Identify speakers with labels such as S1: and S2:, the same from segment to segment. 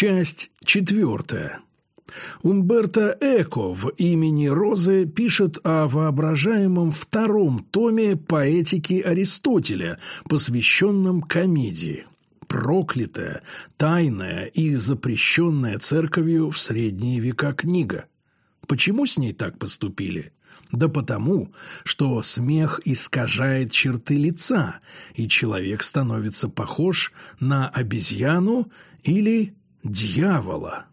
S1: Часть четвертая. Умберто Эко в «Имени Розы» пишет о воображаемом втором томе поэтики Аристотеля, посвященном комедии. Проклятая, тайная и запрещенная церковью в средние века книга. Почему с ней так поступили? Да потому, что смех искажает черты лица, и человек становится похож на обезьяну или дьявола.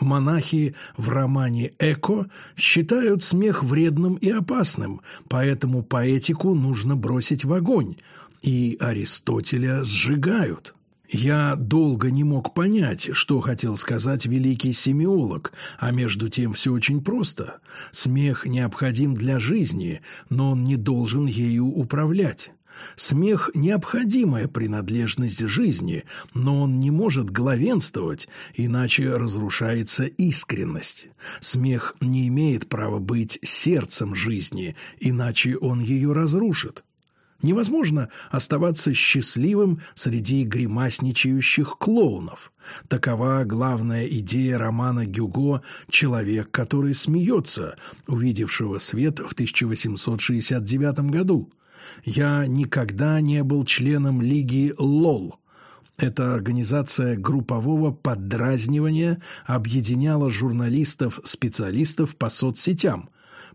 S1: Монахи в романе «Эко» считают смех вредным и опасным, поэтому поэтику нужно бросить в огонь, и Аристотеля сжигают. Я долго не мог понять, что хотел сказать великий семиолог, а между тем все очень просто. Смех необходим для жизни, но он не должен ею управлять. Смех – необходимая принадлежность жизни, но он не может главенствовать, иначе разрушается искренность. Смех не имеет права быть сердцем жизни, иначе он ее разрушит. Невозможно оставаться счастливым среди гримасничающих клоунов. Такова главная идея романа Гюго «Человек, который смеется», увидевшего свет в 1869 году. Я никогда не был членом лиги «ЛОЛ», эта организация группового поддразнивания объединяла журналистов-специалистов по соцсетям,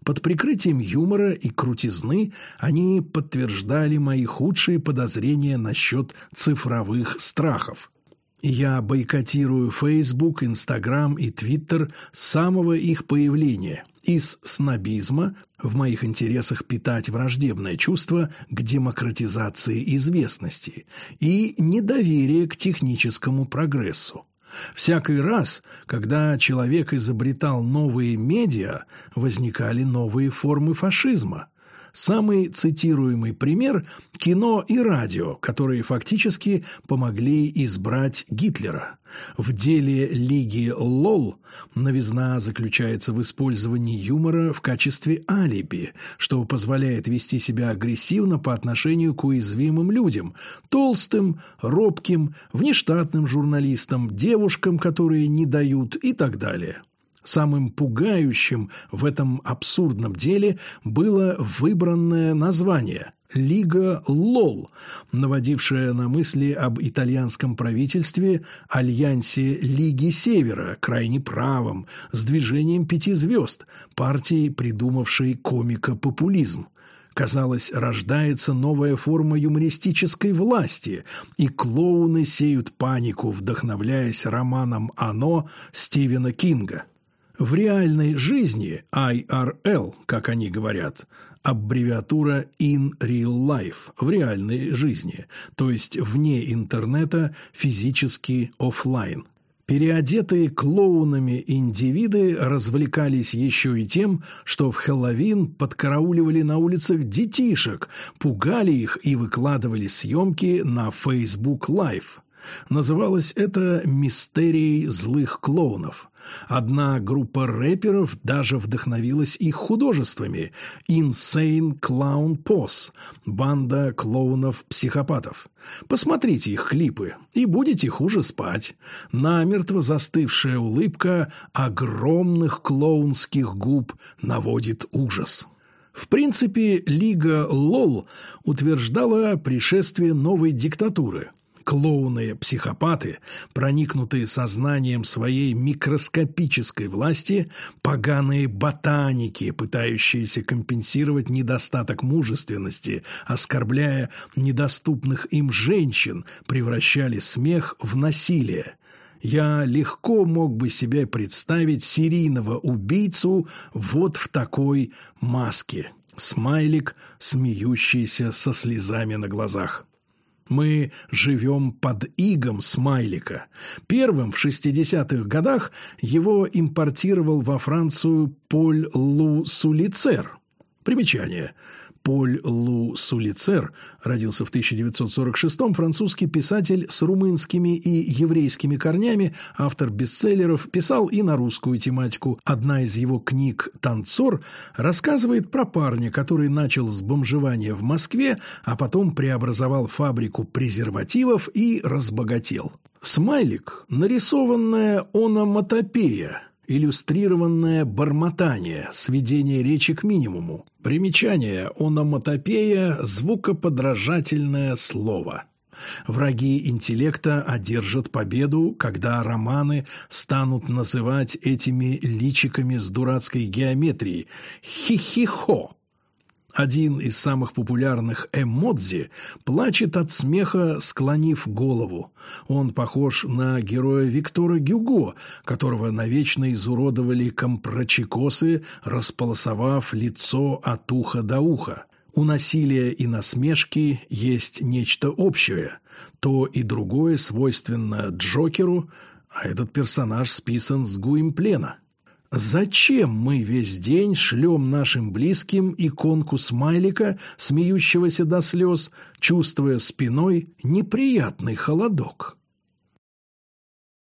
S1: под прикрытием юмора и крутизны они подтверждали мои худшие подозрения насчет цифровых страхов. Я бойкотирую Facebook, Instagram и Twitter с самого их появления. Из снобизма в моих интересах питать враждебное чувство к демократизации известности и недоверие к техническому прогрессу. Всякий раз, когда человек изобретал новые медиа, возникали новые формы фашизма. Самый цитируемый пример – кино и радио, которые фактически помогли избрать Гитлера. В деле Лиги ЛОЛ новизна заключается в использовании юмора в качестве алиби, что позволяет вести себя агрессивно по отношению к уязвимым людям – толстым, робким, внештатным журналистам, девушкам, которые не дают и так далее. Самым пугающим в этом абсурдном деле было выбранное название – Лига ЛОЛ, наводившая на мысли об итальянском правительстве Альянсе Лиги Севера, крайне правом, с движением пяти звезд, партией, придумавшей комика-популизм. Казалось, рождается новая форма юмористической власти, и клоуны сеют панику, вдохновляясь романом «Оно» Стивена Кинга. В реальной жизни IRL, как они говорят, аббревиатура in real life, в реальной жизни, то есть вне интернета, физически офлайн. Переодетые клоунами индивиды развлекались еще и тем, что в Хэллоуин подкарауливали на улицах детишек, пугали их и выкладывали съемки на Facebook Live. Называлось это «Мистерией злых клоунов». Одна группа рэперов даже вдохновилась их художествами «Insane Clown Pose» – банда клоунов-психопатов. Посмотрите их клипы, и будете хуже спать. Намертво застывшая улыбка огромных клоунских губ наводит ужас. В принципе, Лига ЛОЛ утверждала пришествие новой диктатуры – клоуны-психопаты, проникнутые сознанием своей микроскопической власти, поганые ботаники, пытающиеся компенсировать недостаток мужественности, оскорбляя недоступных им женщин, превращали смех в насилие. Я легко мог бы себе представить серийного убийцу вот в такой маске. Смайлик, смеющийся со слезами на глазах. Мы живем под игом Смайлика. Первым в 60-х годах его импортировал во Францию Поль Лу Сулицер. Примечание. Поль Лу Сулицер родился в 1946-м, французский писатель с румынскими и еврейскими корнями, автор бестселлеров, писал и на русскую тематику. Одна из его книг «Танцор» рассказывает про парня, который начал с бомжевания в Москве, а потом преобразовал фабрику презервативов и разбогател. Смайлик – нарисованная ономатопея – Иллюстрированное бормотание, сведение речи к минимуму. Примечание ономатопея – звукоподражательное слово. Враги интеллекта одержат победу, когда романы станут называть этими личиками с дурацкой геометрией «хи-хи-хо», один из самых популярных эмодзи плачет от смеха, склонив голову. Он похож на героя Виктора Гюго, которого навечно изуродовали компрочекосы, располосовав лицо от уха до уха. У насилия и насмешки есть нечто общее. То и другое свойственно Джокеру, а этот персонаж списан с Гуимплена. Зачем мы весь день шлем нашим близким иконку смайлика, смеющегося до слез, чувствуя спиной неприятный холодок?